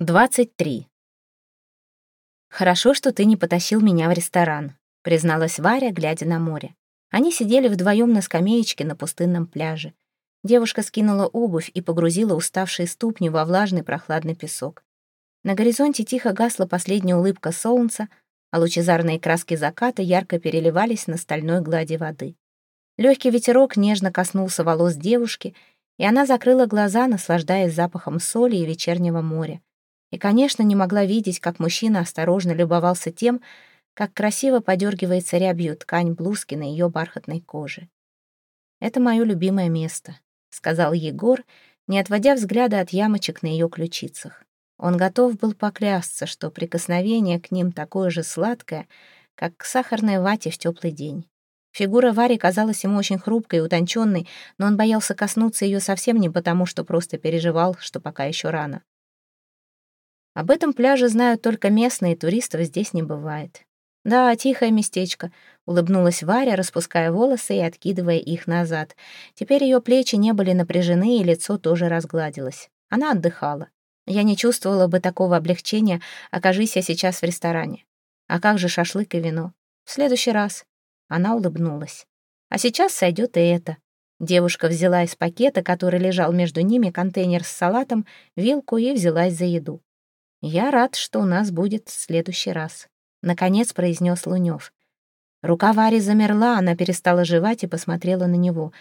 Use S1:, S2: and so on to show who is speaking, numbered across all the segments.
S1: 23. «Хорошо, что ты не потащил меня в ресторан», — призналась Варя, глядя на море. Они сидели вдвоем на скамеечке на пустынном пляже. Девушка скинула обувь и погрузила уставшие ступни во влажный прохладный песок. На горизонте тихо гасла последняя улыбка солнца, а лучезарные краски заката ярко переливались на стальной глади воды. Легкий ветерок нежно коснулся волос девушки, и она закрыла глаза, наслаждаясь запахом соли и вечернего моря и, конечно, не могла видеть, как мужчина осторожно любовался тем, как красиво подергивается рябью ткань блузки на ее бархатной коже. «Это мое любимое место», — сказал Егор, не отводя взгляда от ямочек на ее ключицах. Он готов был поклясться, что прикосновение к ним такое же сладкое, как к сахарной вате в теплый день. Фигура Вари казалась ему очень хрупкой и утонченной, но он боялся коснуться ее совсем не потому, что просто переживал, что пока еще рано. Об этом пляже знают только местные, туристов здесь не бывает. «Да, тихое местечко», — улыбнулась Варя, распуская волосы и откидывая их назад. Теперь ее плечи не были напряжены, и лицо тоже разгладилось. Она отдыхала. Я не чувствовала бы такого облегчения, окажись я сейчас в ресторане. А как же шашлык и вино? В следующий раз. Она улыбнулась. А сейчас сойдет и это. Девушка взяла из пакета, который лежал между ними, контейнер с салатом, вилку и взялась за еду. «Я рад, что у нас будет в следующий раз», — наконец произнес Лунёв. Рука Вари замерла, она перестала жевать и посмотрела на него.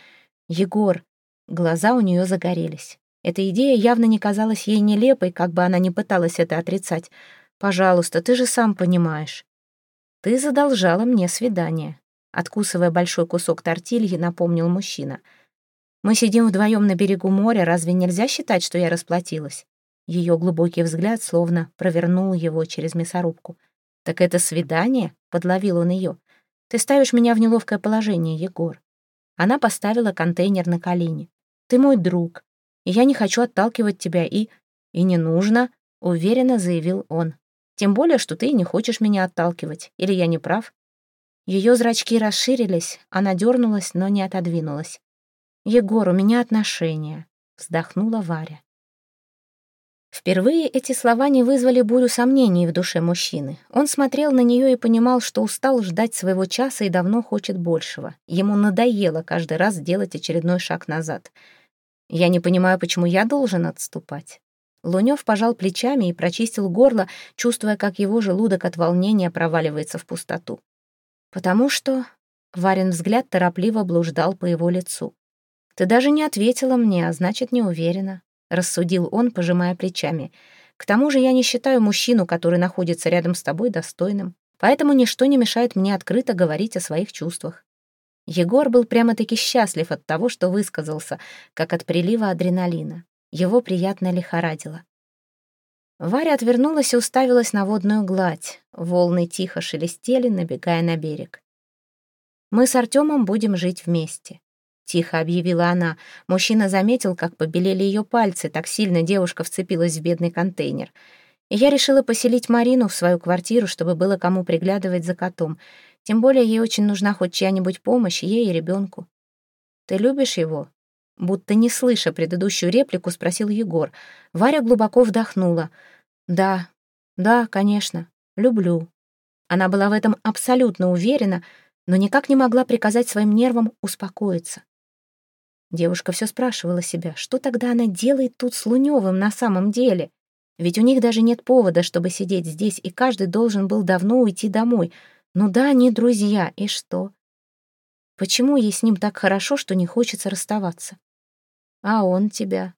S1: «Егор!» Глаза у нее загорелись. Эта идея явно не казалась ей нелепой, как бы она ни пыталась это отрицать. «Пожалуйста, ты же сам понимаешь». «Ты задолжала мне свидание», — откусывая большой кусок тортильи, напомнил мужчина. «Мы сидим вдвоем на берегу моря, разве нельзя считать, что я расплатилась?» Ее глубокий взгляд словно провернул его через мясорубку. «Так это свидание?» — подловил он ее. «Ты ставишь меня в неловкое положение, Егор». Она поставила контейнер на колени. «Ты мой друг, и я не хочу отталкивать тебя, и...» «И не нужно», — уверенно заявил он. «Тем более, что ты не хочешь меня отталкивать. Или я не прав?» Ее зрачки расширились, она дернулась, но не отодвинулась. «Егор, у меня отношения», — вздохнула Варя. Впервые эти слова не вызвали бурю сомнений в душе мужчины. Он смотрел на нее и понимал, что устал ждать своего часа и давно хочет большего. Ему надоело каждый раз делать очередной шаг назад. «Я не понимаю, почему я должен отступать». Лунёв пожал плечами и прочистил горло, чувствуя, как его желудок от волнения проваливается в пустоту. «Потому что...» — Варин взгляд торопливо блуждал по его лицу. «Ты даже не ответила мне, а значит, не уверена. — рассудил он, пожимая плечами. «К тому же я не считаю мужчину, который находится рядом с тобой, достойным, поэтому ничто не мешает мне открыто говорить о своих чувствах». Егор был прямо-таки счастлив от того, что высказался, как от прилива адреналина. Его приятно лихорадило. Варя отвернулась и уставилась на водную гладь. Волны тихо шелестели, набегая на берег. «Мы с Артемом будем жить вместе тихо объявила она. Мужчина заметил, как побелели ее пальцы, так сильно девушка вцепилась в бедный контейнер. Я решила поселить Марину в свою квартиру, чтобы было кому приглядывать за котом. Тем более ей очень нужна хоть чья-нибудь помощь, ей и ребенку. «Ты любишь его?» Будто не слыша предыдущую реплику, спросил Егор. Варя глубоко вдохнула. «Да, да, конечно, люблю». Она была в этом абсолютно уверена, но никак не могла приказать своим нервам успокоиться. Девушка все спрашивала себя, что тогда она делает тут с Луневым на самом деле? Ведь у них даже нет повода, чтобы сидеть здесь, и каждый должен был давно уйти домой. Ну да, они друзья, и что? Почему ей с ним так хорошо, что не хочется расставаться? А он тебя?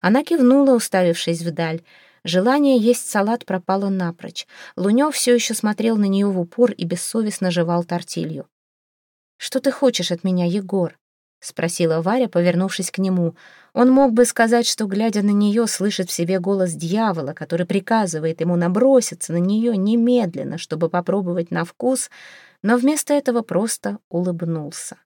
S1: Она кивнула, уставившись вдаль. Желание есть салат пропало напрочь. Лунёв все еще смотрел на нее в упор и бессовестно жевал тортилью. «Что ты хочешь от меня, Егор?» — спросила Варя, повернувшись к нему. Он мог бы сказать, что, глядя на нее, слышит в себе голос дьявола, который приказывает ему наброситься на нее немедленно, чтобы попробовать на вкус, но вместо этого просто улыбнулся.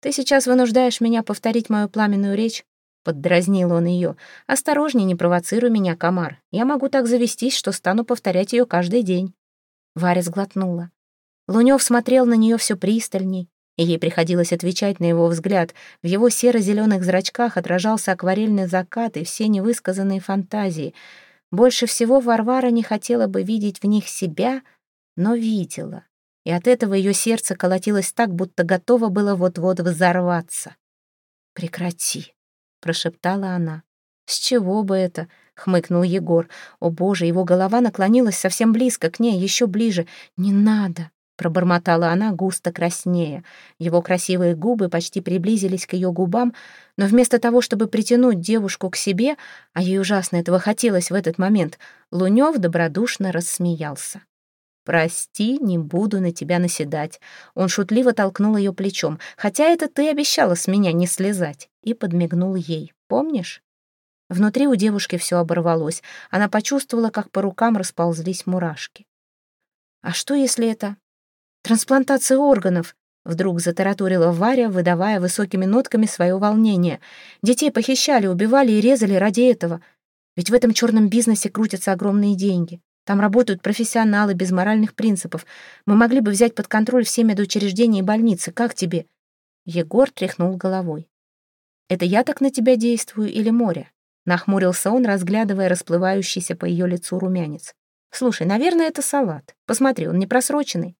S1: «Ты сейчас вынуждаешь меня повторить мою пламенную речь?» Поддразнил он ее. «Осторожней, не провоцируй меня, комар. Я могу так завестись, что стану повторять ее каждый день». Варя сглотнула. Лунев смотрел на нее все пристальней, ей приходилось отвечать на его взгляд. В его серо-зеленых зрачках отражался акварельный закат и все невысказанные фантазии. Больше всего Варвара не хотела бы видеть в них себя, но видела. И от этого ее сердце колотилось так, будто готово было вот-вот взорваться. «Прекрати», — прошептала она. «С чего бы это?» — хмыкнул Егор. «О боже, его голова наклонилась совсем близко к ней, еще ближе. Не надо!» — пробормотала она, густо краснея. Его красивые губы почти приблизились к ее губам, но вместо того, чтобы притянуть девушку к себе, а ей ужасно этого хотелось в этот момент, Лунев добродушно рассмеялся. «Прости, не буду на тебя наседать». Он шутливо толкнул ее плечом. «Хотя это ты обещала с меня не слезать». И подмигнул ей. «Помнишь?» Внутри у девушки все оборвалось. Она почувствовала, как по рукам расползлись мурашки. «А что, если это трансплантация органов?» Вдруг затараторила Варя, выдавая высокими нотками свое волнение. «Детей похищали, убивали и резали ради этого. Ведь в этом черном бизнесе крутятся огромные деньги. Там работают профессионалы без моральных принципов. Мы могли бы взять под контроль все медучреждения и больницы. Как тебе?» Егор тряхнул головой. «Это я так на тебя действую или море?» Нахмурился он, разглядывая расплывающийся по ее лицу румянец. «Слушай, наверное, это салат. Посмотри, он не просроченный».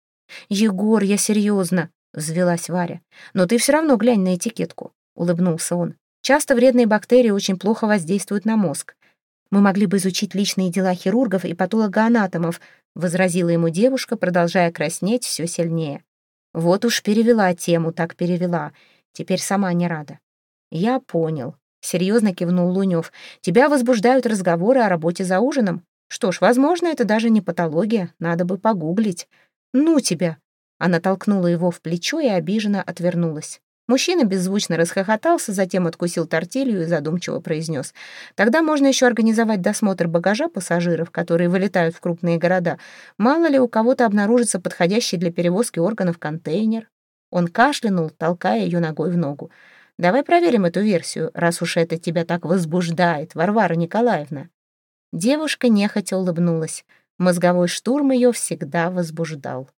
S1: «Егор, я серьезно», — взвелась Варя. «Но ты все равно глянь на этикетку», — улыбнулся он. «Часто вредные бактерии очень плохо воздействуют на мозг. Мы могли бы изучить личные дела хирургов и патологоанатомов», — возразила ему девушка, продолжая краснеть все сильнее. «Вот уж перевела тему, так перевела. Теперь сама не рада». «Я понял», — серьезно кивнул Лунев. «Тебя возбуждают разговоры о работе за ужином? Что ж, возможно, это даже не патология, надо бы погуглить. Ну тебя!» Она толкнула его в плечо и обиженно отвернулась. Мужчина беззвучно расхохотался, затем откусил тортилью и задумчиво произнес. «Тогда можно еще организовать досмотр багажа пассажиров, которые вылетают в крупные города. Мало ли у кого-то обнаружится подходящий для перевозки органов контейнер». Он кашлянул, толкая ее ногой в ногу. «Давай проверим эту версию, раз уж это тебя так возбуждает, Варвара Николаевна». Девушка нехотя улыбнулась. Мозговой штурм ее всегда возбуждал.